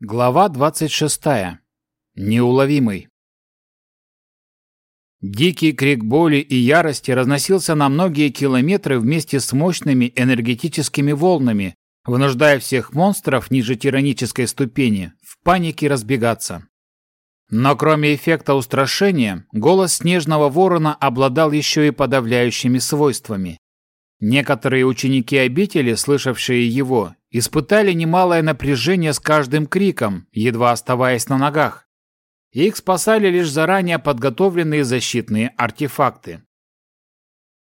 Глава 26. Неуловимый. Дикий крик боли и ярости разносился на многие километры вместе с мощными энергетическими волнами, вынуждая всех монстров ниже тиранической ступени в панике разбегаться. Но кроме эффекта устрашения, голос снежного ворона обладал еще и подавляющими свойствами. Некоторые ученики обители, слышавшие его, испытали немалое напряжение с каждым криком, едва оставаясь на ногах. Их спасали лишь заранее подготовленные защитные артефакты.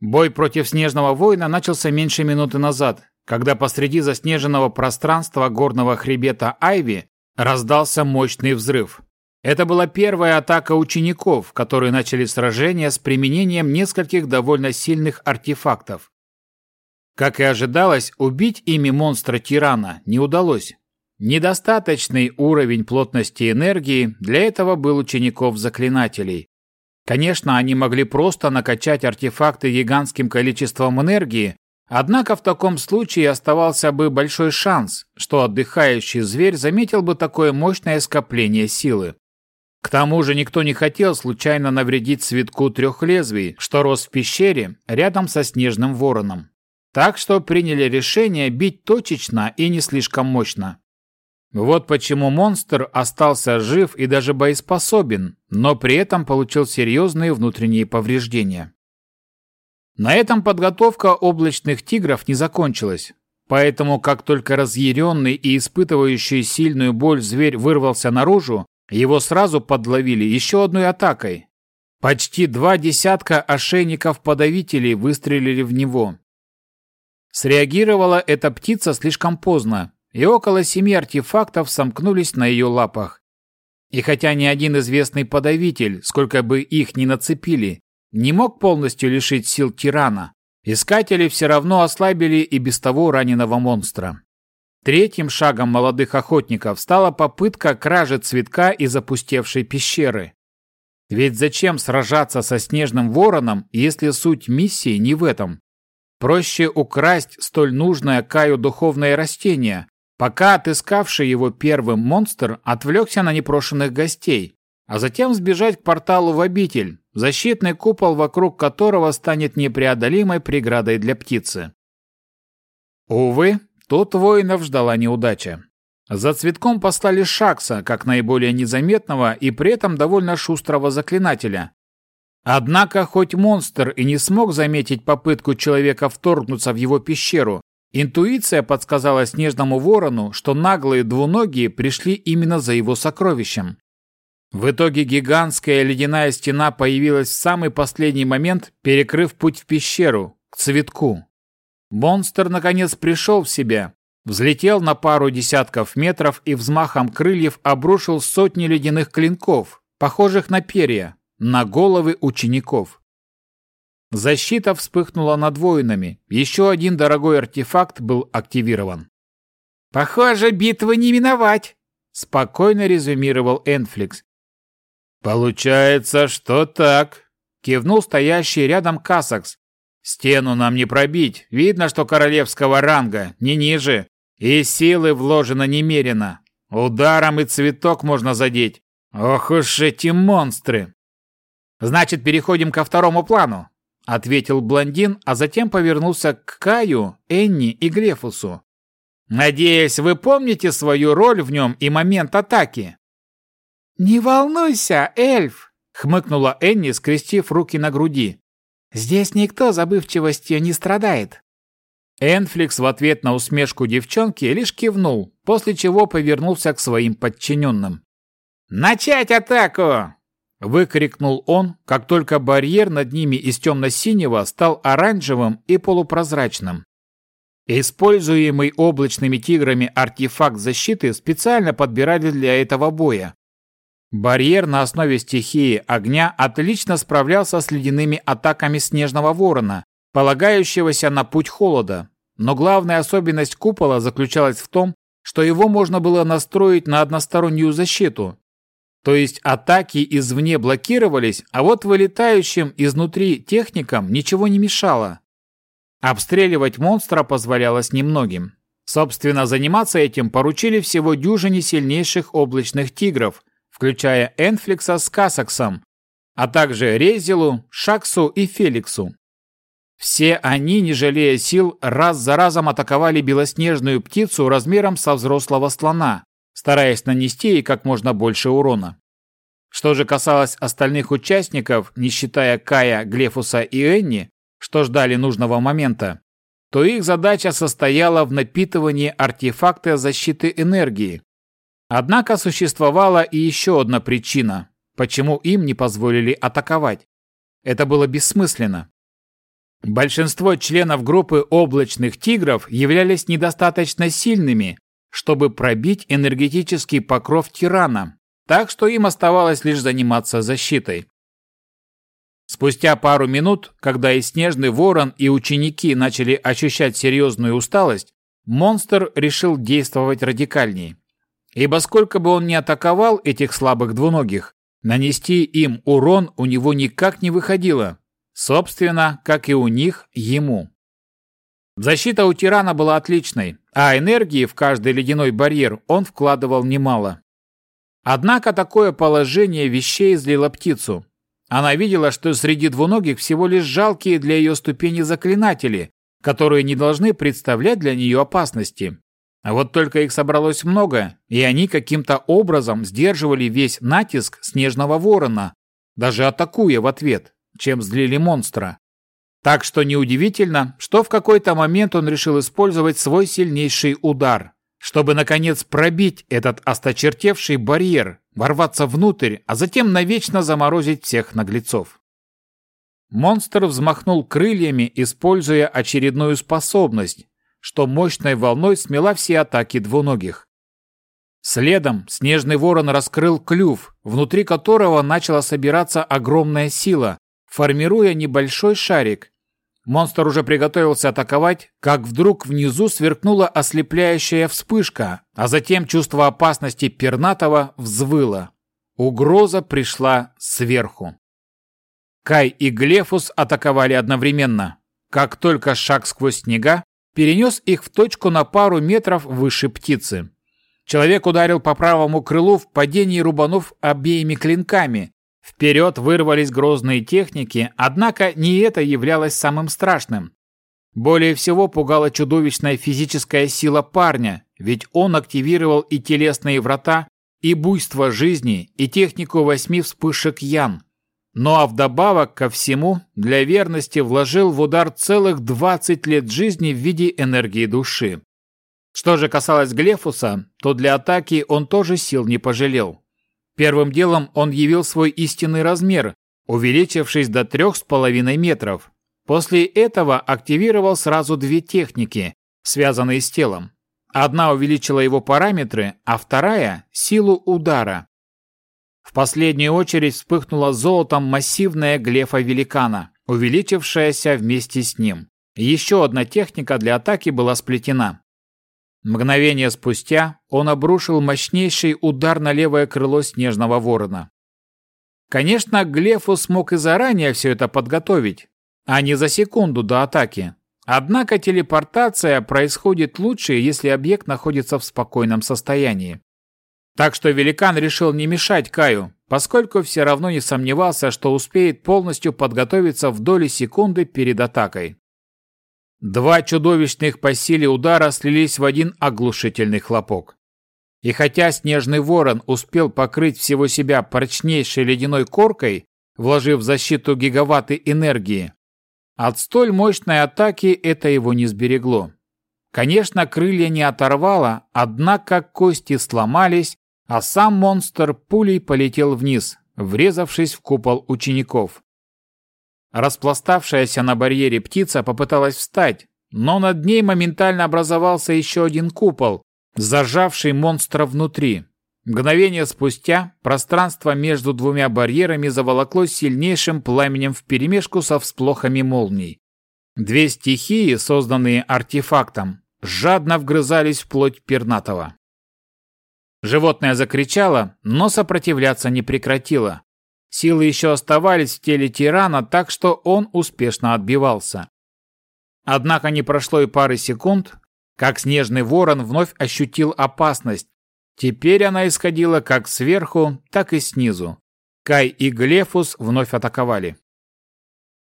Бой против снежного воина начался меньше минуты назад, когда посреди заснеженного пространства горного хребета Айви раздался мощный взрыв. Это была первая атака учеников, которые начали сражение с применением нескольких довольно сильных артефактов. Как и ожидалось, убить ими монстра-тирана не удалось. Недостаточный уровень плотности энергии для этого был учеников-заклинателей. Конечно, они могли просто накачать артефакты гигантским количеством энергии, однако в таком случае оставался бы большой шанс, что отдыхающий зверь заметил бы такое мощное скопление силы. К тому же никто не хотел случайно навредить цветку трех лезвий, что рос в пещере рядом со снежным вороном. Так что приняли решение бить точечно и не слишком мощно. Вот почему монстр остался жив и даже боеспособен, но при этом получил серьезные внутренние повреждения. На этом подготовка облачных тигров не закончилась. Поэтому, как только разъяренный и испытывающий сильную боль зверь вырвался наружу, его сразу подловили еще одной атакой. Почти два десятка ошейников-подавителей выстрелили в него, Среагировала эта птица слишком поздно, и около семи артефактов сомкнулись на ее лапах. И хотя ни один известный подавитель, сколько бы их ни нацепили, не мог полностью лишить сил тирана, искатели все равно ослабили и без того раненого монстра. Третьим шагом молодых охотников стала попытка кражи цветка из опустевшей пещеры. Ведь зачем сражаться со снежным вороном, если суть миссии не в этом? Проще украсть столь нужное Каю духовное растение, пока отыскавший его первым монстр отвлекся на непрошенных гостей, а затем сбежать к порталу в обитель, защитный купол вокруг которого станет непреодолимой преградой для птицы. Увы, тут воинов ждала неудача. За цветком послали Шакса, как наиболее незаметного и при этом довольно шустрого заклинателя, Однако, хоть монстр и не смог заметить попытку человека вторгнуться в его пещеру, интуиция подсказала снежному ворону, что наглые двуногие пришли именно за его сокровищем. В итоге гигантская ледяная стена появилась в самый последний момент, перекрыв путь в пещеру, к цветку. Монстр наконец пришел в себя, взлетел на пару десятков метров и взмахом крыльев обрушил сотни ледяных клинков, похожих на перья, на головы учеников. Защита вспыхнула над воинами. Еще один дорогой артефакт был активирован. «Похоже, битвы не миновать», — спокойно резюмировал Энфликс. «Получается, что так», — кивнул стоящий рядом Касакс. «Стену нам не пробить. Видно, что королевского ранга, не ниже. И силы вложено немерено. Ударом и цветок можно задеть. Ох уж эти монстры!» «Значит, переходим ко второму плану», — ответил блондин, а затем повернулся к Каю, Энни и Грефусу. «Надеюсь, вы помните свою роль в нем и момент атаки?» «Не волнуйся, эльф!» — хмыкнула Энни, скрестив руки на груди. «Здесь никто забывчивостью не страдает». Энфликс в ответ на усмешку девчонки лишь кивнул, после чего повернулся к своим подчиненным. «Начать атаку!» Выкрикнул он, как только барьер над ними из темно-синего стал оранжевым и полупрозрачным. Используемый облачными тиграми артефакт защиты специально подбирали для этого боя. Барьер на основе стихии огня отлично справлялся с ледяными атаками снежного ворона, полагающегося на путь холода. Но главная особенность купола заключалась в том, что его можно было настроить на одностороннюю защиту, то есть атаки извне блокировались, а вот вылетающим изнутри техникам ничего не мешало. Обстреливать монстра позволялось немногим. Собственно, заниматься этим поручили всего дюжине сильнейших облачных тигров, включая Энфликса с Касаксом, а также Резилу, Шаксу и Феликсу. Все они, не жалея сил, раз за разом атаковали белоснежную птицу размером со взрослого слона, стараясь нанести ей как можно больше урона. Что же касалось остальных участников, не считая Кая, Глефуса и Энни, что ждали нужного момента, то их задача состояла в напитывании артефакта защиты энергии. Однако существовала и еще одна причина, почему им не позволили атаковать. Это было бессмысленно. Большинство членов группы облачных тигров являлись недостаточно сильными, чтобы пробить энергетический покров тирана, так что им оставалось лишь заниматься защитой. Спустя пару минут, когда и Снежный Ворон, и ученики начали ощущать серьезную усталость, монстр решил действовать радикальнее. Ибо сколько бы он ни атаковал этих слабых двуногих, нанести им урон у него никак не выходило, Собственно, как и у них, ему. Защита у тирана была отличной, а энергии в каждый ледяной барьер он вкладывал немало. Однако такое положение вещей злило птицу. Она видела, что среди двуногих всего лишь жалкие для ее ступени заклинатели, которые не должны представлять для нее опасности. А вот только их собралось много, и они каким-то образом сдерживали весь натиск снежного ворона, даже атакуя в ответ чем злили монстра. Так что неудивительно, что в какой-то момент он решил использовать свой сильнейший удар, чтобы, наконец, пробить этот осточертевший барьер, ворваться внутрь, а затем навечно заморозить всех наглецов. Монстр взмахнул крыльями, используя очередную способность, что мощной волной смела все атаки двуногих. Следом снежный ворон раскрыл клюв, внутри которого начала собираться огромная сила, формируя небольшой шарик. Монстр уже приготовился атаковать, как вдруг внизу сверкнула ослепляющая вспышка, а затем чувство опасности пернатого взвыло. Угроза пришла сверху. Кай и Глефус атаковали одновременно. Как только шаг сквозь снега перенес их в точку на пару метров выше птицы. Человек ударил по правому крылу в падении рубанов обеими клинками, Вперед вырвались грозные техники, однако не это являлось самым страшным. Более всего пугала чудовищная физическая сила парня, ведь он активировал и телесные врата, и буйство жизни, и технику восьми вспышек Ян. Ну а вдобавок ко всему, для верности вложил в удар целых 20 лет жизни в виде энергии души. Что же касалось Глефуса, то для атаки он тоже сил не пожалел. Первым делом он явил свой истинный размер, увеличившись до трех с половиной метров. После этого активировал сразу две техники, связанные с телом. Одна увеличила его параметры, а вторая – силу удара. В последнюю очередь вспыхнула золотом массивная глефа великана, увеличившаяся вместе с ним. Еще одна техника для атаки была сплетена. Мгновение спустя он обрушил мощнейший удар на левое крыло снежного ворона. Конечно, Глефу смог и заранее все это подготовить, а не за секунду до атаки. Однако телепортация происходит лучше, если объект находится в спокойном состоянии. Так что великан решил не мешать Каю, поскольку все равно не сомневался, что успеет полностью подготовиться в доли секунды перед атакой. Два чудовищных по силе удара слились в один оглушительный хлопок. И хотя снежный ворон успел покрыть всего себя прочнейшей ледяной коркой, вложив в защиту гигаватты энергии, от столь мощной атаки это его не сберегло. Конечно, крылья не оторвало, однако кости сломались, а сам монстр пулей полетел вниз, врезавшись в купол учеников. Распластавшаяся на барьере птица попыталась встать, но над ней моментально образовался еще один купол, зажавший монстра внутри. Мгновение спустя пространство между двумя барьерами заволокло сильнейшим пламенем вперемешку со всплохами молний. Две стихии, созданные артефактом, жадно вгрызались в плоть пернатого. Животное закричало, но сопротивляться не прекратило. Силы еще оставались в теле тирана, так что он успешно отбивался. Однако не прошло и пары секунд, как снежный ворон вновь ощутил опасность. Теперь она исходила как сверху, так и снизу. Кай и Глефус вновь атаковали.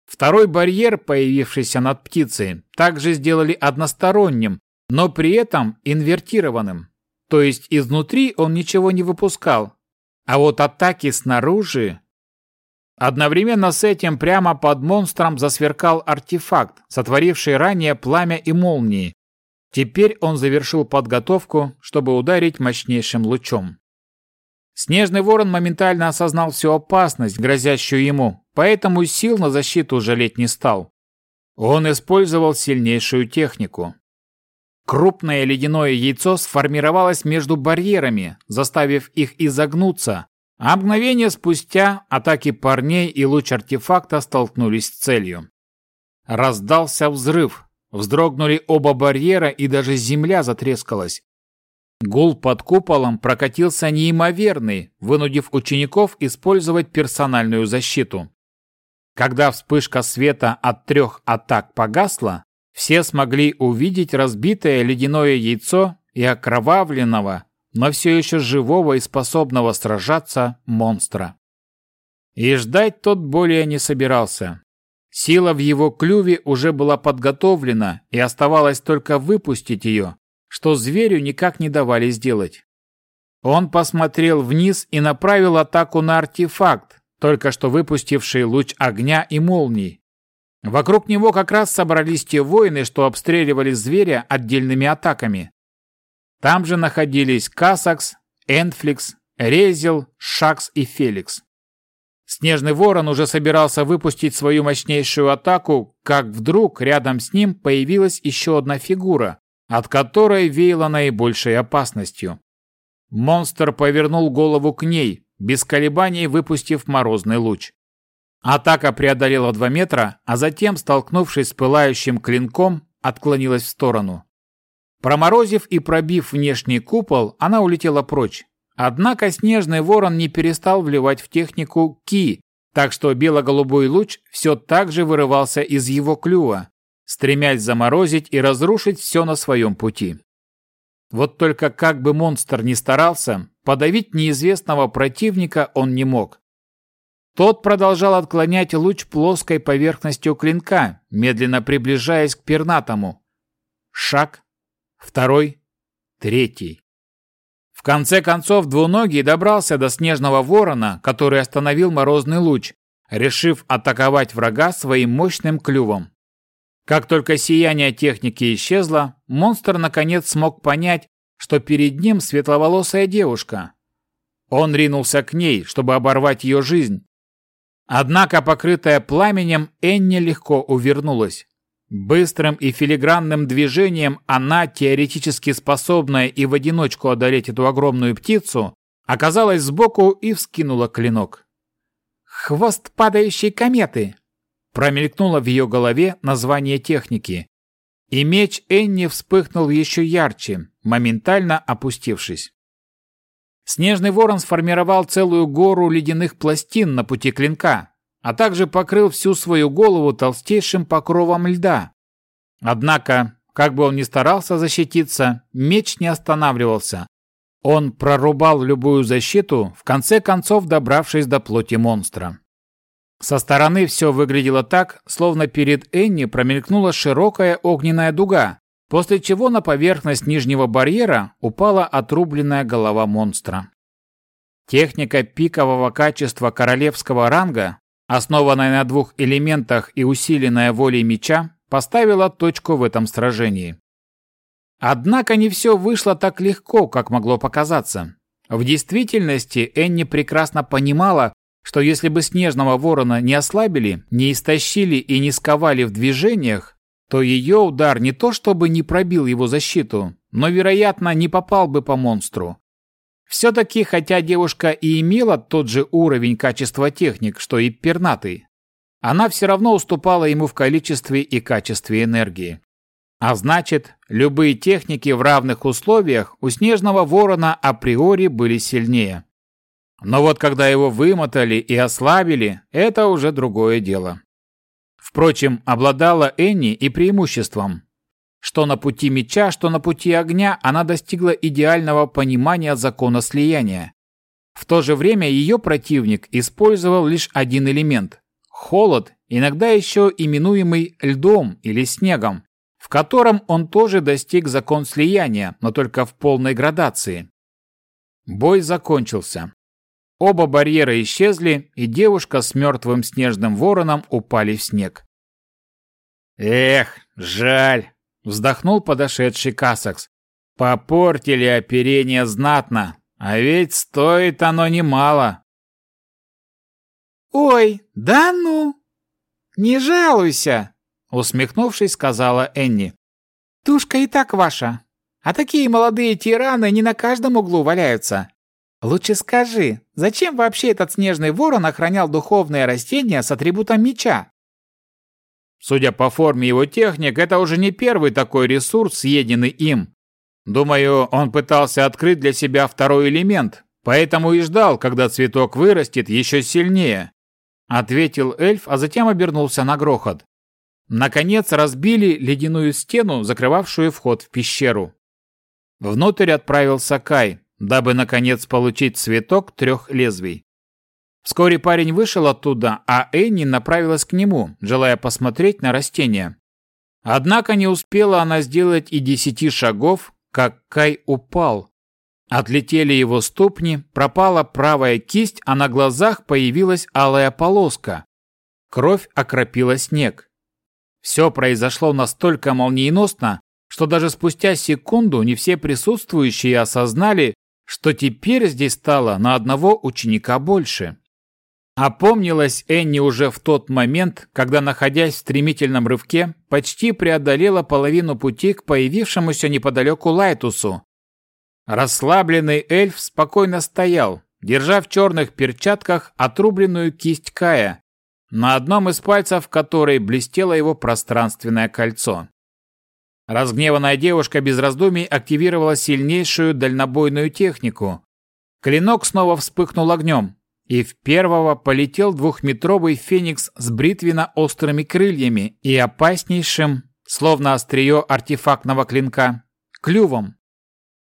Второй барьер, появившийся над птицей, также сделали односторонним, но при этом инвертированным. То есть изнутри он ничего не выпускал. А вот атаки снаружи... Одновременно с этим прямо под монстром засверкал артефакт, сотворивший ранее пламя и молнии. Теперь он завершил подготовку, чтобы ударить мощнейшим лучом. Снежный ворон моментально осознал всю опасность, грозящую ему, поэтому сил на защиту жалеть не стал. Он использовал сильнейшую технику. Крупное ледяное яйцо сформировалось между барьерами, заставив их изогнуться, а мгновение спустя атаки парней и луч артефакта столкнулись с целью. Раздался взрыв, вздрогнули оба барьера и даже земля затрескалась. Гул под куполом прокатился неимоверный, вынудив учеников использовать персональную защиту. Когда вспышка света от трех атак погасла, все смогли увидеть разбитое ледяное яйцо и окровавленного, но все еще живого и способного сражаться монстра. И ждать тот более не собирался. Сила в его клюве уже была подготовлена, и оставалось только выпустить ее, что зверю никак не давали сделать. Он посмотрел вниз и направил атаку на артефакт, только что выпустивший луч огня и молний. Вокруг него как раз собрались те воины, что обстреливали зверя отдельными атаками. Там же находились Касакс, Энфликс, Резил, Шакс и Феликс. Снежный ворон уже собирался выпустить свою мощнейшую атаку, как вдруг рядом с ним появилась еще одна фигура, от которой веяло наибольшей опасностью. Монстр повернул голову к ней, без колебаний выпустив морозный луч. Атака преодолела два метра, а затем, столкнувшись с пылающим клинком, отклонилась в сторону. Проморозив и пробив внешний купол, она улетела прочь. Однако снежный ворон не перестал вливать в технику ки, так что бело-голубой луч все так же вырывался из его клюва, стремясь заморозить и разрушить все на своем пути. Вот только как бы монстр ни старался, подавить неизвестного противника он не мог. Тот продолжал отклонять луч плоской поверхностью клинка, медленно приближаясь к пернатому. Шаг, второй, третий. В конце концов двуногий добрался до снежного ворона, который остановил морозный луч, решив атаковать врага своим мощным клювом. Как только сияние техники исчезло, монстр наконец смог понять, что перед ним светловолосая девушка. Он ринулся к ней, чтобы оборвать ее жизнь. Однако, покрытая пламенем, Энни легко увернулась. Быстрым и филигранным движением она, теоретически способная и в одиночку одолеть эту огромную птицу, оказалась сбоку и вскинула клинок. «Хвост падающей кометы!» Промелькнуло в ее голове название техники. И меч Энни вспыхнул еще ярче, моментально опустившись. Снежный ворон сформировал целую гору ледяных пластин на пути клинка, а также покрыл всю свою голову толстейшим покровом льда. Однако, как бы он ни старался защититься, меч не останавливался. Он прорубал любую защиту, в конце концов добравшись до плоти монстра. Со стороны все выглядело так, словно перед Энни промелькнула широкая огненная дуга, после чего на поверхность нижнего барьера упала отрубленная голова монстра. Техника пикового качества королевского ранга, основанная на двух элементах и усиленная волей меча, поставила точку в этом сражении. Однако не все вышло так легко, как могло показаться. В действительности Энни прекрасно понимала, что если бы снежного ворона не ослабили, не истощили и не сковали в движениях, то ее удар не то чтобы не пробил его защиту, но, вероятно, не попал бы по монстру. Все-таки, хотя девушка и имела тот же уровень качества техник, что и пернатый, она все равно уступала ему в количестве и качестве энергии. А значит, любые техники в равных условиях у снежного ворона априори были сильнее. Но вот когда его вымотали и ослабили, это уже другое дело. Впрочем, обладала Энни и преимуществом. Что на пути меча, что на пути огня она достигла идеального понимания закона слияния. В то же время ее противник использовал лишь один элемент – холод, иногда еще именуемый льдом или снегом, в котором он тоже достиг закон слияния, но только в полной градации. Бой закончился. Оба барьера исчезли, и девушка с мертвым снежным вороном упали в снег. «Эх, жаль!» — вздохнул подошедший Касакс. «Попортили оперение знатно, а ведь стоит оно немало». «Ой, да ну! Не жалуйся!» — усмехнувшись, сказала Энни. «Тушка и так ваша, а такие молодые тираны не на каждом углу валяются. Лучше скажи, зачем вообще этот снежный ворон охранял духовное растение с атрибутом меча? Судя по форме его техник, это уже не первый такой ресурс, съеденный им. Думаю, он пытался открыть для себя второй элемент, поэтому и ждал, когда цветок вырастет еще сильнее. Ответил эльф, а затем обернулся на грохот. Наконец разбили ледяную стену, закрывавшую вход в пещеру. Внутрь отправился Кай, дабы, наконец, получить цветок трех лезвий. Вскоре парень вышел оттуда, а Энни направилась к нему, желая посмотреть на растение. Однако не успела она сделать и десяти шагов, как Кай упал. Отлетели его ступни, пропала правая кисть, а на глазах появилась алая полоска. Кровь окропила снег. Все произошло настолько молниеносно, что даже спустя секунду не все присутствующие осознали, что теперь здесь стало на одного ученика больше. Опомнилась Энни уже в тот момент, когда, находясь в стремительном рывке, почти преодолела половину пути к появившемуся неподалеку Лайтусу. Расслабленный эльф спокойно стоял, держа в черных перчатках отрубленную кисть Кая, на одном из пальцев которой блестело его пространственное кольцо. Разгневанная девушка без раздумий активировала сильнейшую дальнобойную технику. Клинок снова вспыхнул огнем, и в первого полетел двухметровый феникс с бритвенно-острыми крыльями и опаснейшим, словно острие артефактного клинка, клювом.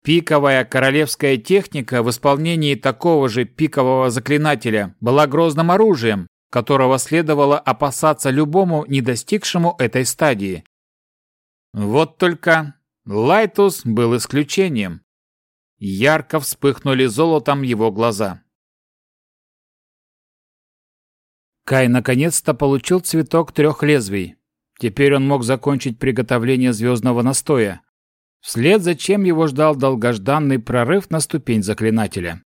Пиковая королевская техника в исполнении такого же пикового заклинателя была грозным оружием, которого следовало опасаться любому, не достигшему этой стадии. Вот только Лайтус был исключением. Ярко вспыхнули золотом его глаза. Кай наконец-то получил цветок трех лезвий. Теперь он мог закончить приготовление звездного настоя, вслед за чем его ждал долгожданный прорыв на ступень заклинателя.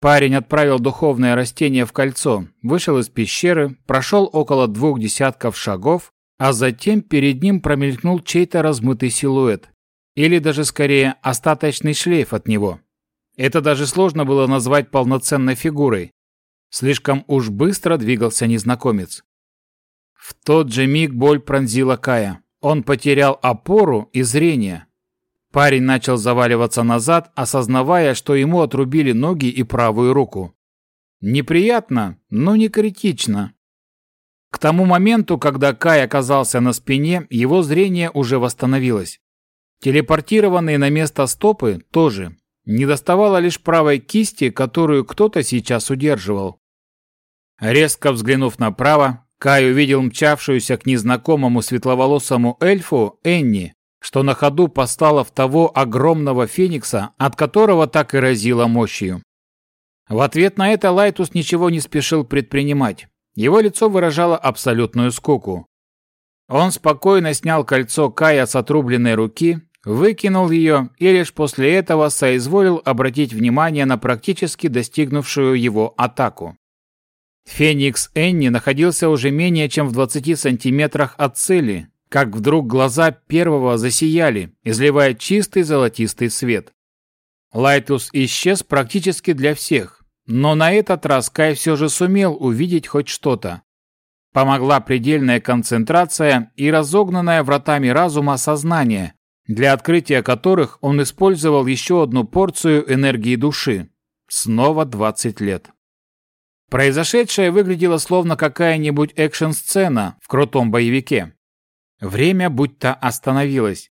Парень отправил духовное растение в кольцо, вышел из пещеры, прошел около двух десятков шагов а затем перед ним промелькнул чей-то размытый силуэт. Или даже скорее остаточный шлейф от него. Это даже сложно было назвать полноценной фигурой. Слишком уж быстро двигался незнакомец. В тот же миг боль пронзила Кая. Он потерял опору и зрение. Парень начал заваливаться назад, осознавая, что ему отрубили ноги и правую руку. Неприятно, но не критично. К тому моменту, когда Кай оказался на спине, его зрение уже восстановилось. Телепортированные на место стопы тоже. Не доставало лишь правой кисти, которую кто-то сейчас удерживал. Резко взглянув направо, Кай увидел мчавшуюся к незнакомому светловолосому эльфу Энни, что на ходу постала в того огромного феникса, от которого так и разило мощью. В ответ на это Лайтус ничего не спешил предпринимать. Его лицо выражало абсолютную скуку. Он спокойно снял кольцо Кая с отрубленной руки, выкинул ее и лишь после этого соизволил обратить внимание на практически достигнувшую его атаку. Феникс Энни находился уже менее чем в 20 сантиметрах от цели, как вдруг глаза первого засияли, изливая чистый золотистый свет. Лайтус исчез практически для всех, но на этот раз Кай все же сумел увидеть хоть что-то. Помогла предельная концентрация и разогнанное вратами разума сознание, для открытия которых он использовал еще одну порцию энергии души. Снова 20 лет. Произошедшее выглядело словно какая-нибудь экшн-сцена в крутом боевике. Время будто остановилось.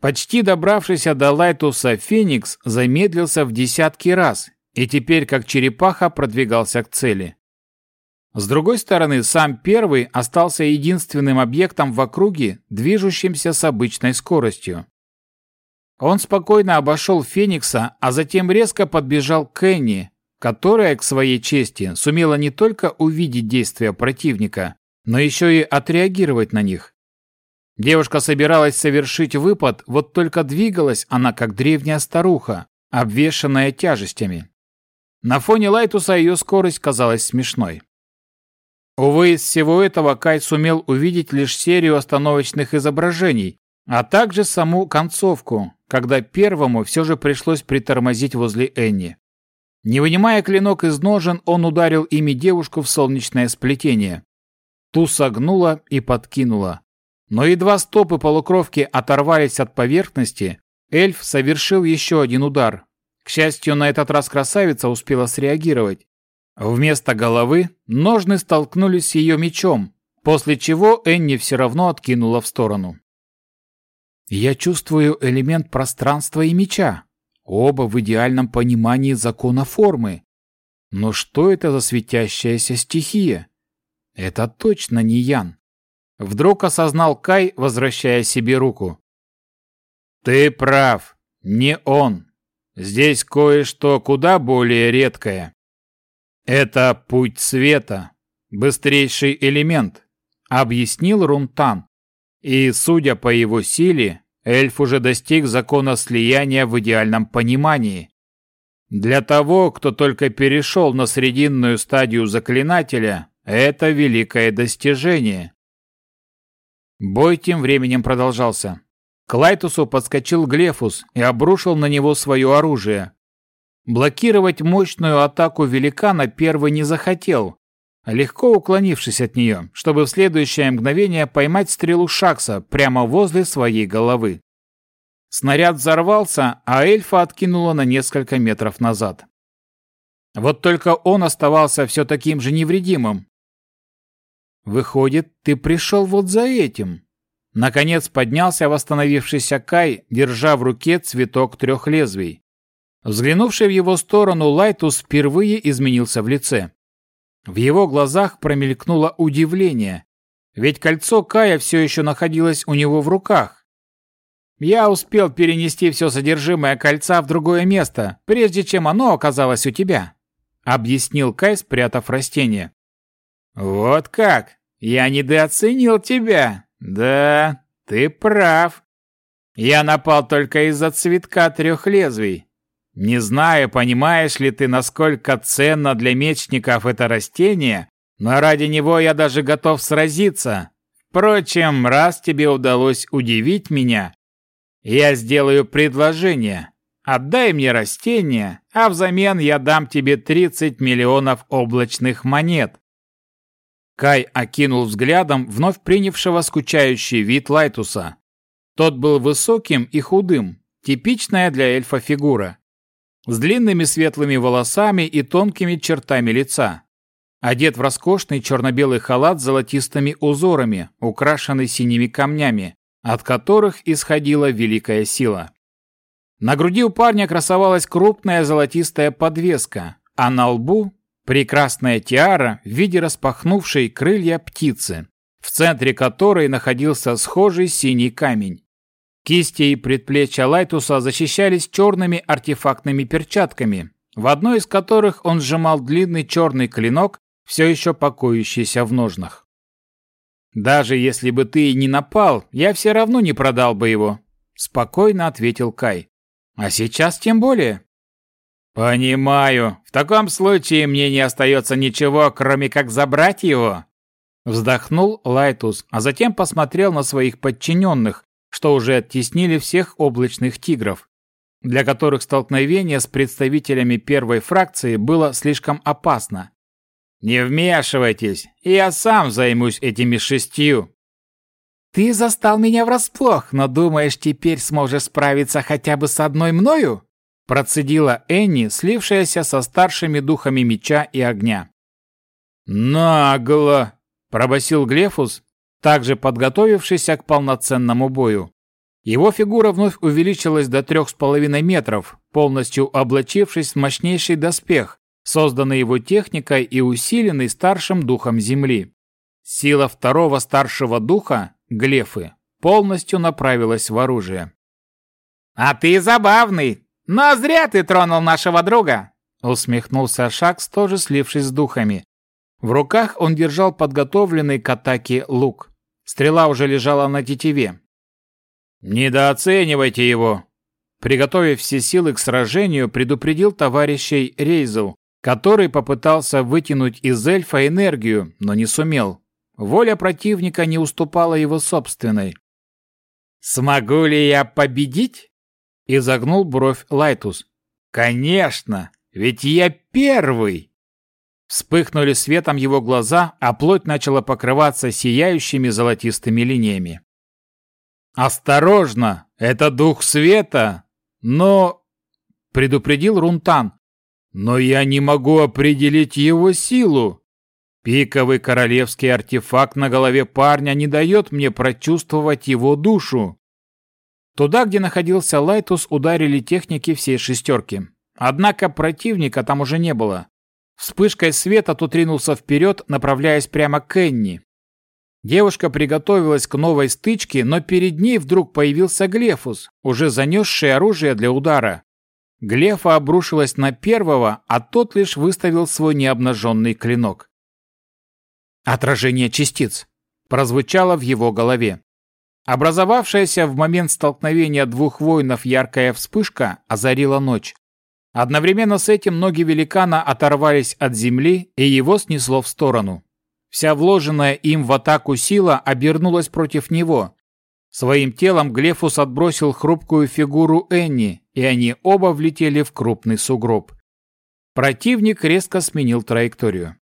Почти добравшийся до Лайтуса Феникс замедлился в десятки раз и теперь как черепаха продвигался к цели. С другой стороны, сам первый остался единственным объектом в округе, движущимся с обычной скоростью. Он спокойно обошел Феникса, а затем резко подбежал к Энни, которая, к своей чести, сумела не только увидеть действия противника, но еще и отреагировать на них. Девушка собиралась совершить выпад, вот только двигалась она как древняя старуха, обвешанная тяжестями. На фоне Лайтуса ее скорость казалась смешной. Увы, из всего этого Кай сумел увидеть лишь серию остановочных изображений, а также саму концовку, когда первому все же пришлось притормозить возле Энни. Не вынимая клинок из ножен, он ударил ими девушку в солнечное сплетение. Ту согнула и подкинула. Но едва стопы полукровки оторвались от поверхности, эльф совершил еще один удар. К счастью, на этот раз красавица успела среагировать. Вместо головы ножны столкнулись с ее мечом, после чего Энни все равно откинула в сторону. «Я чувствую элемент пространства и меча. Оба в идеальном понимании закона формы. Но что это за светящаяся стихия? Это точно не Ян. Вдруг осознал Кай, возвращая себе руку. «Ты прав, не он. Здесь кое-что куда более редкое. Это путь света, быстрейший элемент», — объяснил Рунтан. И, судя по его силе, эльф уже достиг закона слияния в идеальном понимании. Для того, кто только перешел на срединную стадию заклинателя, это великое достижение. Бой тем временем продолжался. К Лайтусу подскочил Глефус и обрушил на него свое оружие. Блокировать мощную атаку великана первый не захотел, легко уклонившись от нее, чтобы в следующее мгновение поймать стрелу Шакса прямо возле своей головы. Снаряд взорвался, а эльфа откинуло на несколько метров назад. Вот только он оставался все таким же невредимым, Выходит, ты пришел вот за этим. Наконец поднялся восстановившийся Кай, держа в руке цветок трех лезвий. Взглянувший в его сторону, Лайтус впервые изменился в лице. В его глазах промелькнуло удивление, ведь кольцо Кая все еще находилось у него в руках. «Я успел перенести все содержимое кольца в другое место, прежде чем оно оказалось у тебя», — объяснил Кай, спрятав растение. «Вот как! Я недооценил тебя. Да, ты прав. Я напал только из-за цветка трех лезвий. Не знаю, понимаешь ли ты, насколько ценно для мечников это растение, но ради него я даже готов сразиться. Впрочем, раз тебе удалось удивить меня, я сделаю предложение. Отдай мне растение, а взамен я дам тебе 30 миллионов облачных монет. Кай окинул взглядом вновь принявшего скучающий вид Лайтуса. Тот был высоким и худым, типичная для эльфа фигура. С длинными светлыми волосами и тонкими чертами лица. Одет в роскошный черно-белый халат с золотистыми узорами, украшенный синими камнями, от которых исходила великая сила. На груди у парня красовалась крупная золотистая подвеска, а на лбу Прекрасная тиара в виде распахнувшей крылья птицы, в центре которой находился схожий синий камень. Кисти и предплечья Лайтуса защищались черными артефактными перчатками, в одной из которых он сжимал длинный черный клинок, все еще покоящийся в ножнах. «Даже если бы ты и не напал, я все равно не продал бы его», — спокойно ответил Кай. «А сейчас тем более». «Понимаю. В таком случае мне не остается ничего, кроме как забрать его». Вздохнул Лайтус, а затем посмотрел на своих подчиненных, что уже оттеснили всех облачных тигров, для которых столкновение с представителями первой фракции было слишком опасно. «Не вмешивайтесь, я сам займусь этими шестью». «Ты застал меня врасплох, но думаешь, теперь сможешь справиться хотя бы с одной мною?» Процедила Энни, слившаяся со старшими духами меча и огня. «Нагло!» – пробасил Глефус, также подготовившийся к полноценному бою. Его фигура вновь увеличилась до трех с половиной метров, полностью облачившись в мощнейший доспех, созданный его техникой и усиленный старшим духом Земли. Сила второго старшего духа, Глефы, полностью направилась в оружие. «А ты забавный, но зря ты тронул нашего друга!» Усмехнулся Шакс, тоже слившись с духами. В руках он держал подготовленный к атаке лук. Стрела уже лежала на тетиве. «Недооценивайте его!» Приготовив все силы к сражению, предупредил товарищей Рейзел, который попытался вытянуть из эльфа энергию, но не сумел. Воля противника не уступала его собственной. «Смогу ли я победить?» – изогнул бровь Лайтус. «Конечно, ведь я первый!» Вспыхнули светом его глаза, а плоть начала покрываться сияющими золотистыми линиями. «Осторожно! Это дух света! Но...» — предупредил Рунтан. «Но я не могу определить его силу. Пиковый королевский артефакт на голове парня не дает мне прочувствовать его душу». Туда, где находился Лайтус, ударили техники всей шестерки. Однако противника там уже не было. Вспышкой света тот ринулся вперед, направляясь прямо к Энни. Девушка приготовилась к новой стычке, но перед ней вдруг появился Глефус, уже занесший оружие для удара. Глефа обрушилась на первого, а тот лишь выставил свой необнаженный клинок. Отражение частиц прозвучало в его голове. Образовавшаяся в момент столкновения двух воинов яркая вспышка озарила ночь. Одновременно с этим ноги великана оторвались от земли, и его снесло в сторону. Вся вложенная им в атаку сила обернулась против него. Своим телом Глефус отбросил хрупкую фигуру Энни, и они оба влетели в крупный сугроб. Противник резко сменил траекторию.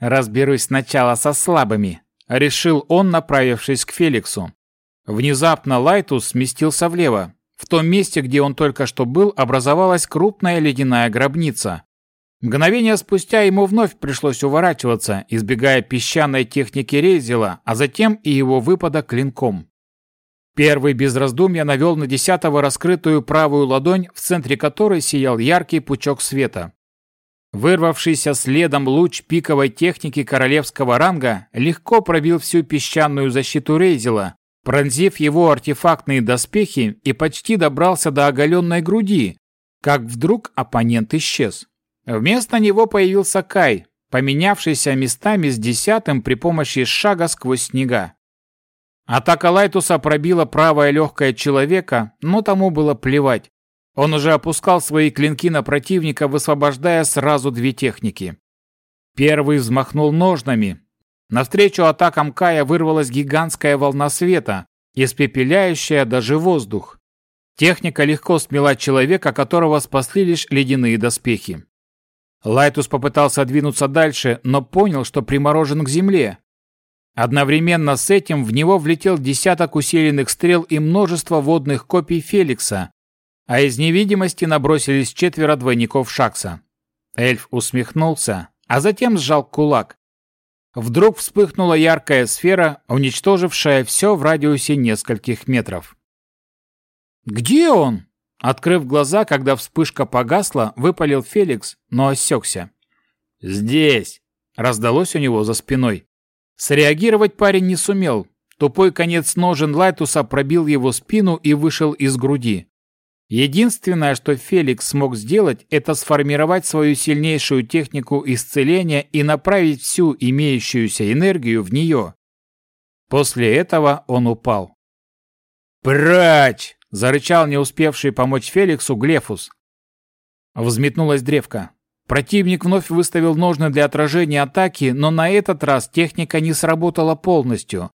«Разберусь сначала со слабыми», — решил он, направившись к Феликсу. Внезапно Лайтус сместился влево. В том месте, где он только что был, образовалась крупная ледяная гробница. Мгновение спустя ему вновь пришлось уворачиваться, избегая песчаной техники Рейзела, а затем и его выпада клинком. Первый без раздумья навел на десятого раскрытую правую ладонь, в центре которой сиял яркий пучок света. Вырвавшийся следом луч пиковой техники королевского ранга легко пробил всю песчаную защиту Рейзела, пронзив его артефактные доспехи и почти добрался до оголенной груди, как вдруг оппонент исчез. Вместо него появился Кай, поменявшийся местами с десятым при помощи шага сквозь снега. Атака Лайтуса пробила правое легкое человека, но тому было плевать. Он уже опускал свои клинки на противника, высвобождая сразу две техники. Первый взмахнул ножнами. Навстречу атакам Кая вырвалась гигантская волна света, испепеляющая даже воздух. Техника легко смела человека, которого спасли лишь ледяные доспехи. Лайтус попытался двинуться дальше, но понял, что приморожен к земле. Одновременно с этим в него влетел десяток усиленных стрел и множество водных копий Феликса, а из невидимости набросились четверо двойников Шакса. Эльф усмехнулся, а затем сжал кулак. Вдруг вспыхнула яркая сфера, уничтожившая все в радиусе нескольких метров. «Где он?» Открыв глаза, когда вспышка погасла, выпалил Феликс, но осекся. «Здесь!» – раздалось у него за спиной. Среагировать парень не сумел. Тупой конец ножен Лайтуса пробил его спину и вышел из груди. Единственное, что Феликс смог сделать, это сформировать свою сильнейшую технику исцеления и направить всю имеющуюся энергию в нее. После этого он упал. «Прочь!» Зарычал не успевший помочь Феликсу Глефус. Взметнулось древко. Противник вновь выставил ножны для отражения атаки, но на этот раз техника не сработала полностью.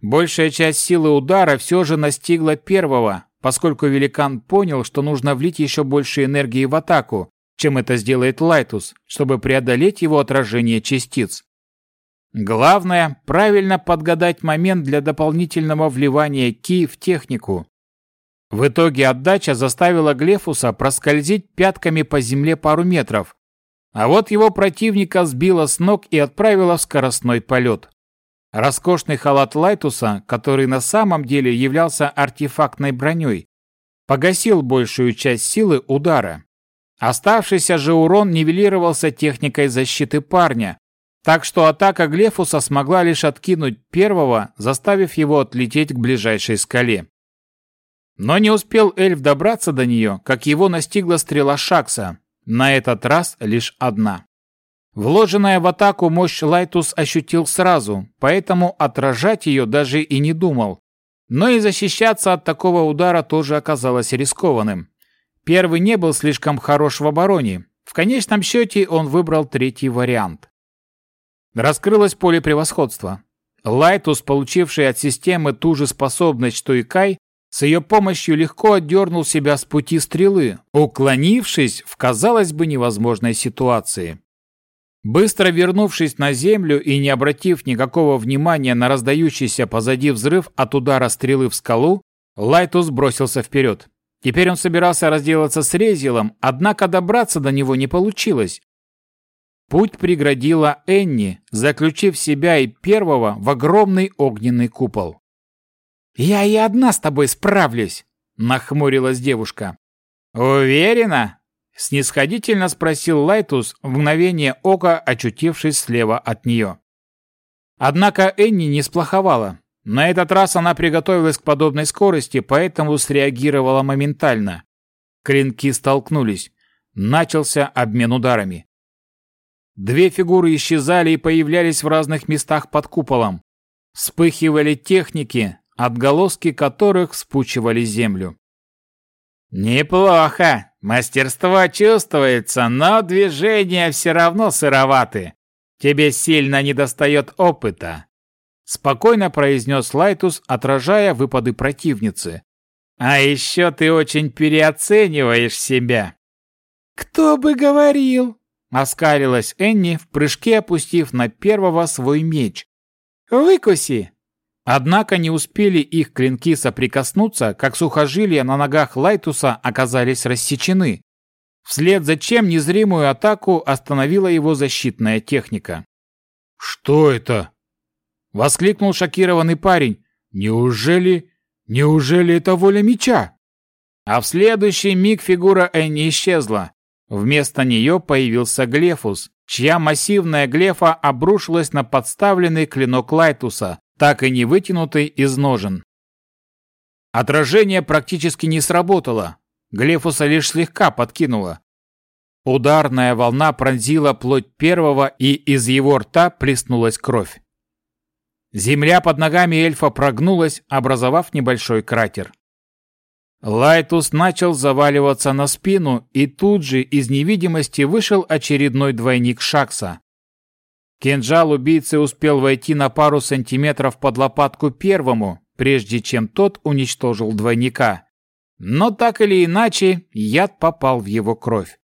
Большая часть силы удара все же настигла первого, поскольку великан понял, что нужно влить еще больше энергии в атаку, чем это сделает Лайтус, чтобы преодолеть его отражение частиц. Главное – правильно подгадать момент для дополнительного вливания ки в технику. В итоге отдача заставила Глефуса проскользить пятками по земле пару метров, а вот его противника сбила с ног и отправила в скоростной полет. Роскошный халат Лайтуса, который на самом деле являлся артефактной броней, погасил большую часть силы удара. Оставшийся же урон нивелировался техникой защиты парня, так что атака Глефуса смогла лишь откинуть первого, заставив его отлететь к ближайшей скале. Но не успел эльф добраться до нее, как его настигла стрела Шакса, на этот раз лишь одна. Вложенная в атаку мощь Лайтус ощутил сразу, поэтому отражать ее даже и не думал. Но и защищаться от такого удара тоже оказалось рискованным. Первый не был слишком хорош в обороне. В конечном счете он выбрал третий вариант. Раскрылось поле превосходства. Лайтус, получивший от системы ту же способность, что и Кай, с ее помощью легко отдернул себя с пути стрелы, уклонившись в, казалось бы, невозможной ситуации. Быстро вернувшись на землю и не обратив никакого внимания на раздающийся позади взрыв от удара стрелы в скалу, Лайтус бросился вперед. Теперь он собирался разделаться с Резилом, однако добраться до него не получилось. Путь преградила Энни, заключив себя и первого в огромный огненный купол. «Я и одна с тобой справлюсь», — нахмурилась девушка. «Уверена?» — снисходительно спросил Лайтус, в мгновение ока очутившись слева от нее. Однако Энни не сплоховала. На этот раз она приготовилась к подобной скорости, поэтому среагировала моментально. Клинки столкнулись. Начался обмен ударами. Две фигуры исчезали и появлялись в разных местах под куполом. Вспыхивали техники, отголоски которых вспучивали землю. «Неплохо. Мастерство чувствуется, но движения все равно сыроваты. Тебе сильно недостает опыта», — спокойно произнес Лайтус, отражая выпады противницы. «А еще ты очень переоцениваешь себя». «Кто бы говорил?» — оскалилась Энни, в прыжке опустив на первого свой меч. «Выкуси!» Однако не успели их клинки соприкоснуться, как сухожилия на ногах Лайтуса оказались рассечены. Вслед за чем незримую атаку остановила его защитная техника. «Что это?» — воскликнул шокированный парень. «Неужели... неужели это воля меча?» А в следующий миг фигура Энни исчезла. Вместо нее появился Глефус, чья массивная глефа обрушилась на подставленный клинок Лайтуса, так и не вытянутый из ножен. Отражение практически не сработало. Глефуса лишь слегка подкинуло. Ударная волна пронзила плоть первого, и из его рта плеснулась кровь. Земля под ногами эльфа прогнулась, образовав небольшой кратер. Лайтус начал заваливаться на спину, и тут же из невидимости вышел очередной двойник Шакса. Кинжал убийцы успел войти на пару сантиметров под лопатку первому, прежде чем тот уничтожил двойника. Но так или иначе, яд попал в его кровь.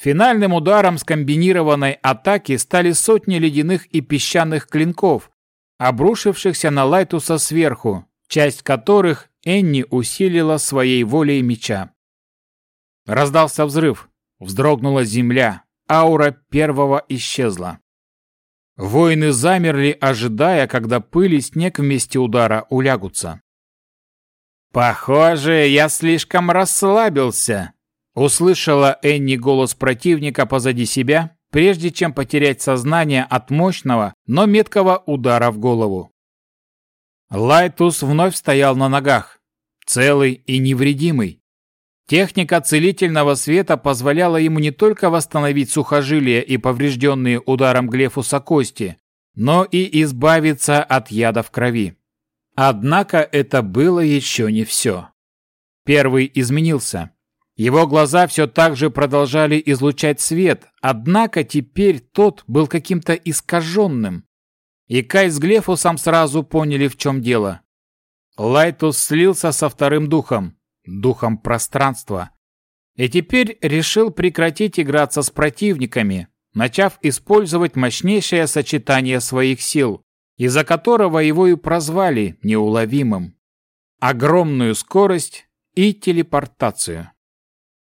Финальным ударом скомбинированной атаки стали сотни ледяных и песчаных клинков, обрушившихся на Лайтуса сверху, часть которых Энни усилила своей волей меча. Раздался взрыв, вздрогнула земля, аура первого исчезла. Воины замерли, ожидая, когда пыль и снег в месте удара улягутся. «Похоже, я слишком расслабился», — услышала Энни голос противника позади себя, прежде чем потерять сознание от мощного, но меткого удара в голову. Лайтус вновь стоял на ногах, целый и невредимый. Техника целительного света позволяла ему не только восстановить сухожилия и поврежденные ударом Глефуса кости, но и избавиться от яда в крови. Однако это было еще не все. Первый изменился. Его глаза все так же продолжали излучать свет, однако теперь тот был каким-то искаженным. И Кай с Глефусом сразу поняли, в чем дело. Лайтус слился со вторым духом, духом пространства. И теперь решил прекратить играться с противниками, начав использовать мощнейшее сочетание своих сил, из-за которого его и прозвали неуловимым. Огромную скорость и телепортацию.